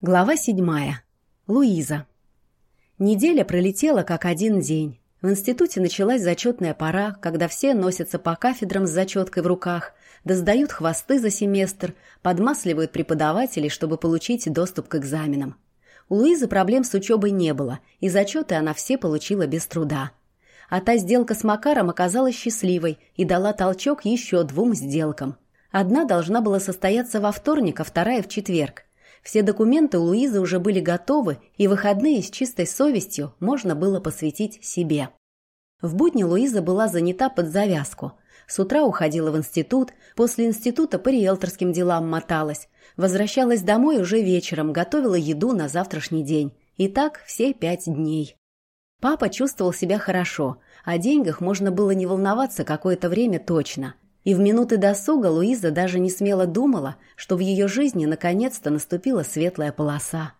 Глава седьмая. Луиза. Неделя пролетела как один день. В институте началась зачетная пора, когда все носятся по кафедрам с зачеткой в руках, да сдают хвосты за семестр, подмасливают преподавателей, чтобы получить доступ к экзаменам. У Луизы проблем с учебой не было, и зачеты она все получила без труда. А та сделка с Макаром оказалась счастливой и дала толчок еще двум сделкам. Одна должна была состояться во вторник, а вторая в четверг. Все документы у Луизы уже были готовы, и выходные с чистой совестью можно было посвятить себе. В будни Луиза была занята под завязку. С утра уходила в институт, после института по риэлторским делам моталась. Возвращалась домой уже вечером, готовила еду на завтрашний день. И так все пять дней. Папа чувствовал себя хорошо, о деньгах можно было не волноваться какое-то время точно – и в минуты досуга Луиза даже не смело думала, что в ее жизни наконец-то наступила светлая полоса.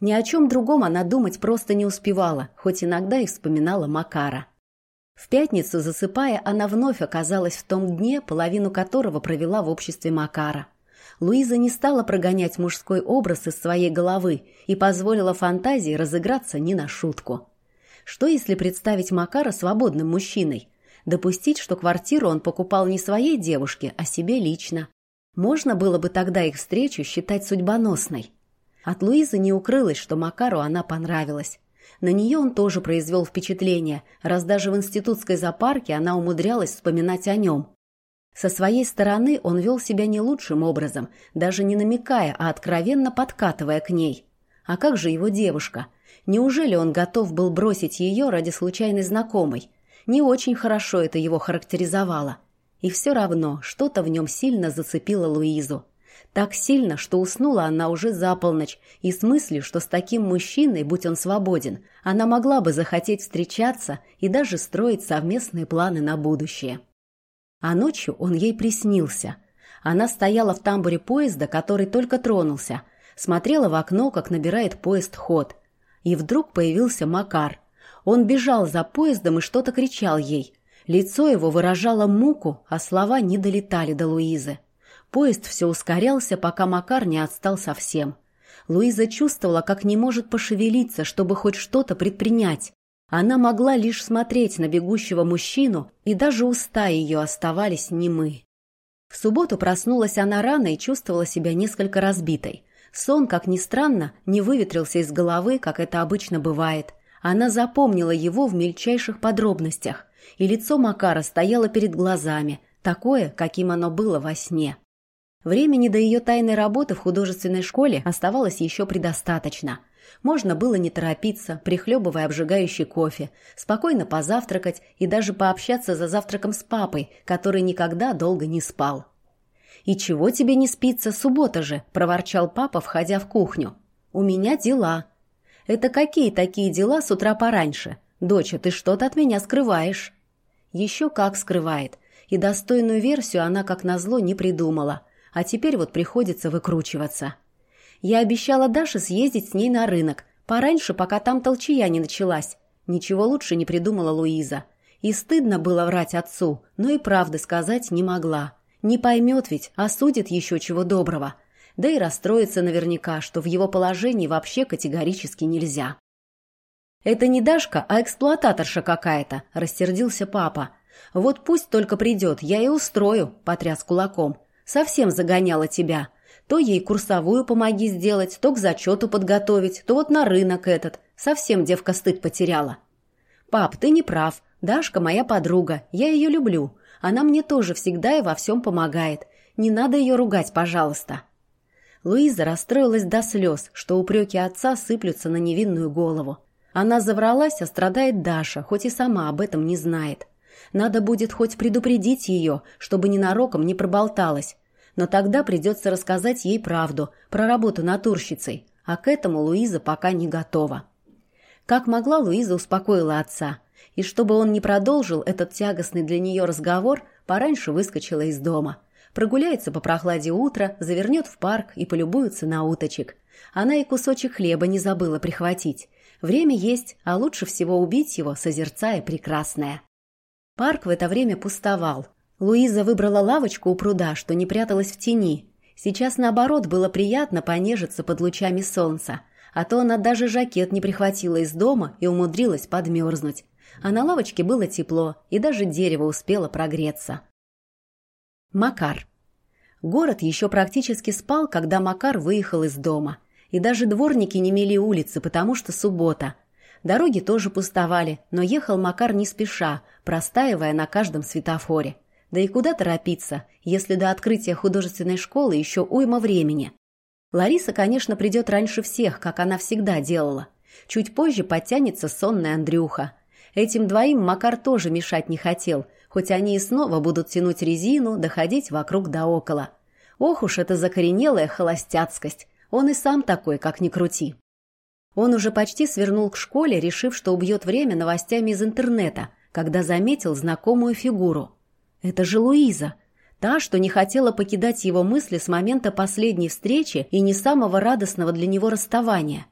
Ни о чем другом она думать просто не успевала, хоть иногда и вспоминала Макара. В пятницу, засыпая, она вновь оказалась в том дне, половину которого провела в обществе Макара. Луиза не стала прогонять мужской образ из своей головы и позволила фантазии разыграться не на шутку. Что если представить Макара свободным мужчиной – допустить, что квартиру он покупал не своей девушке, а себе лично. Можно было бы тогда их встречу считать судьбоносной. От Луизы не укрылось, что Макару она понравилась. На нее он тоже произвел впечатление, раз даже в институтской зоопарке она умудрялась вспоминать о нем. Со своей стороны он вел себя не лучшим образом, даже не намекая, а откровенно подкатывая к ней. А как же его девушка? Неужели он готов был бросить ее ради случайной знакомой? Не очень хорошо это его характеризовало. И все равно что-то в нем сильно зацепило Луизу. Так сильно, что уснула она уже за полночь, и с мыслью, что с таким мужчиной, будь он свободен, она могла бы захотеть встречаться и даже строить совместные планы на будущее. А ночью он ей приснился. Она стояла в тамбуре поезда, который только тронулся, смотрела в окно, как набирает поезд ход. И вдруг появился Макар – он бежал за поездом и что-то кричал ей. Лицо его выражало муку, а слова не долетали до Луизы. Поезд все ускорялся, пока Макар не отстал совсем. Луиза чувствовала, как не может пошевелиться, чтобы хоть что-то предпринять. Она могла лишь смотреть на бегущего мужчину, и даже уста ее оставались немы. В субботу проснулась она рано и чувствовала себя несколько разбитой. Сон, как ни странно, не выветрился из головы, как это обычно бывает. Она запомнила его в мельчайших подробностях, и лицо Макара стояло перед глазами, такое, каким оно было во сне. Времени до ее тайной работы в художественной школе оставалось еще предостаточно. Можно было не торопиться, прихлебывая обжигающий кофе, спокойно позавтракать и даже пообщаться за завтраком с папой, который никогда долго не спал. «И чего тебе не спится, суббота же?» – проворчал папа, входя в кухню. «У меня дела», это какие такие дела с утра пораньше? Доча, ты что-то от меня скрываешь. Еще как скрывает. И достойную версию она, как назло, не придумала. А теперь вот приходится выкручиваться. Я обещала Даше съездить с ней на рынок. Пораньше, пока там толчая не началась. Ничего лучше не придумала Луиза. И стыдно было врать отцу, но и правды сказать не могла. Не поймет ведь, осудит еще чего доброго да и расстроится наверняка, что в его положении вообще категорически нельзя. «Это не Дашка, а эксплуататорша какая-то», – рассердился папа. «Вот пусть только придет, я и устрою», – потряс кулаком. «Совсем загоняла тебя. То ей курсовую помоги сделать, то к зачету подготовить, то вот на рынок этот. Совсем девка стыд потеряла». «Пап, ты не прав. Дашка моя подруга, я ее люблю. Она мне тоже всегда и во всем помогает. Не надо ее ругать, пожалуйста». Луиза расстроилась до слез, что упреки отца сыплются на невинную голову. Она завралась, а страдает Даша, хоть и сама об этом не знает. Надо будет хоть предупредить ее, чтобы ненароком не проболталась. Но тогда придется рассказать ей правду про работу натурщицей, а к этому Луиза пока не готова. Как могла, Луиза успокоила отца. И чтобы он не продолжил этот тягостный для нее разговор, пораньше выскочила из дома – Прогуляется по прохладе утра, завернет в парк и полюбуется на уточек. Она и кусочек хлеба не забыла прихватить. Время есть, а лучше всего убить его, созерцая прекрасное. Парк в это время пустовал. Луиза выбрала лавочку у пруда, что не пряталась в тени. Сейчас, наоборот, было приятно понежиться под лучами солнца, а то она даже жакет не прихватила из дома и умудрилась подмерзнуть. А на лавочке было тепло, и даже дерево успело прогреться. Макар. Город еще практически спал, когда Макар выехал из дома. И даже дворники не мели улицы, потому что суббота. Дороги тоже пустовали, но ехал Макар не спеша, простаивая на каждом светофоре. Да и куда торопиться, если до открытия художественной школы еще уйма времени. Лариса, конечно, придет раньше всех, как она всегда делала. Чуть позже подтянется сонный Андрюха. Этим двоим Макар тоже мешать не хотел, хоть они и снова будут тянуть резину, доходить вокруг да около. Ох уж эта закоренелая холостяцкость. Он и сам такой, как ни крути. Он уже почти свернул к школе, решив, что убьет время новостями из интернета, когда заметил знакомую фигуру. Это же Луиза. Та, что не хотела покидать его мысли с момента последней встречи и не самого радостного для него расставания.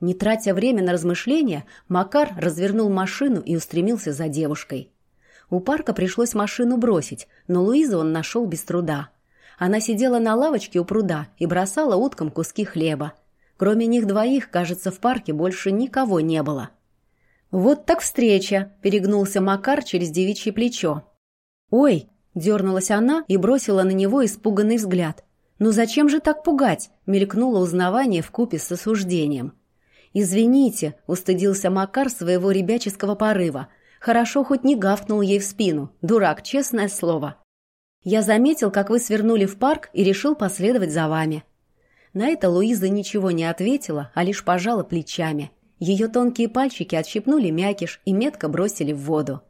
Не тратя время на размышления, Макар развернул машину и устремился за девушкой. У парка пришлось машину бросить, но Луизу он нашел без труда. Она сидела на лавочке у пруда и бросала уткам куски хлеба. Кроме них двоих, кажется, в парке больше никого не было. «Вот так встреча!» – перегнулся Макар через девичье плечо. «Ой!» – дернулась она и бросила на него испуганный взгляд. «Ну зачем же так пугать?» – мелькнуло узнавание в купе с осуждением. «Извините», – устыдился Макар своего ребяческого порыва. «Хорошо хоть не гавкнул ей в спину. Дурак, честное слово». «Я заметил, как вы свернули в парк и решил последовать за вами». На это Луиза ничего не ответила, а лишь пожала плечами. Ее тонкие пальчики отщипнули мякиш и метко бросили в воду.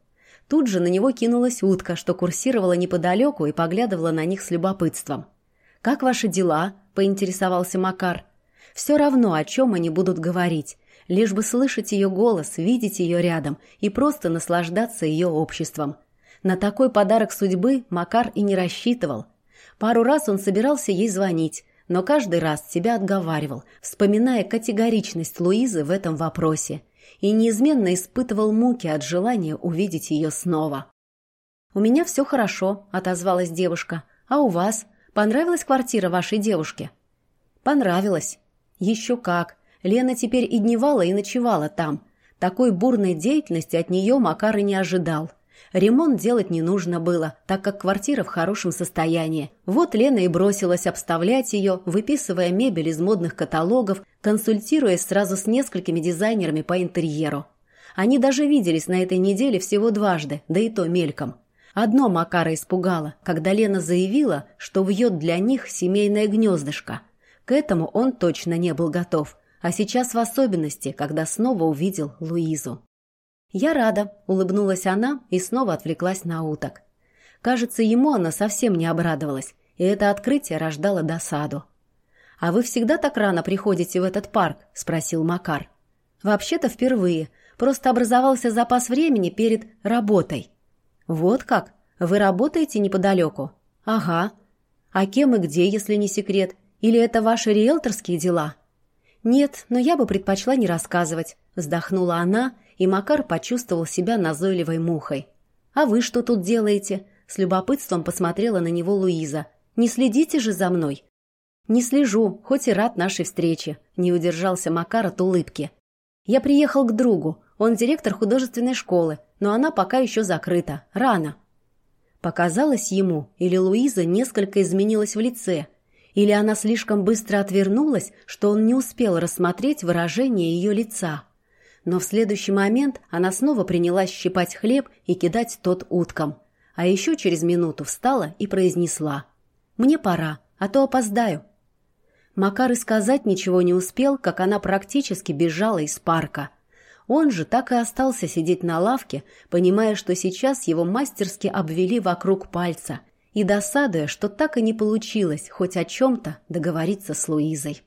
Тут же на него кинулась утка, что курсировала неподалеку и поглядывала на них с любопытством. «Как ваши дела?» – поинтересовался Макар. «Все равно, о чем они будут говорить. Лишь бы слышать ее голос, видеть ее рядом и просто наслаждаться ее обществом. На такой подарок судьбы Макар и не рассчитывал. Пару раз он собирался ей звонить, но каждый раз себя отговаривал, вспоминая категоричность Луизы в этом вопросе – и неизменно испытывал муки от желания увидеть ее снова. «У меня все хорошо», — отозвалась девушка. «А у вас? Понравилась квартира вашей девушки?» «Понравилась. Еще как. Лена теперь и дневала, и ночевала там. Такой бурной деятельности от нее Макар и не ожидал. Ремонт делать не нужно было, так как квартира в хорошем состоянии. Вот Лена и бросилась обставлять ее, выписывая мебель из модных каталогов, консультируясь сразу с несколькими дизайнерами по интерьеру. Они даже виделись на этой неделе всего дважды, да и то мельком. Одно Макара испугало, когда Лена заявила, что вьет для них семейное гнездышко. К этому он точно не был готов, а сейчас в особенности, когда снова увидел Луизу. «Я рада», — улыбнулась она и снова отвлеклась на уток. Кажется, ему она совсем не обрадовалась, и это открытие рождало досаду. «А вы всегда так рано приходите в этот парк?» — спросил Макар. «Вообще-то впервые. Просто образовался запас времени перед работой». «Вот как? Вы работаете неподалеку?» «Ага. А кем и где, если не секрет? Или это ваши риэлторские дела?» «Нет, но я бы предпочла не рассказывать», — вздохнула она и Макар почувствовал себя назойливой мухой. «А вы что тут делаете?» С любопытством посмотрела на него Луиза. «Не следите же за мной?» «Не слежу, хоть и рад нашей встрече», — не удержался Макар от улыбки. «Я приехал к другу. Он директор художественной школы, но она пока еще закрыта. Рано». Показалось ему, или Луиза несколько изменилась в лице, или она слишком быстро отвернулась, что он не успел рассмотреть выражение ее лица но в следующий момент она снова принялась щипать хлеб и кидать тот уткам. А еще через минуту встала и произнесла «Мне пора, а то опоздаю». Макар и сказать ничего не успел, как она практически бежала из парка. Он же так и остался сидеть на лавке, понимая, что сейчас его мастерски обвели вокруг пальца, и досадуя, что так и не получилось хоть о чем-то договориться с Луизой.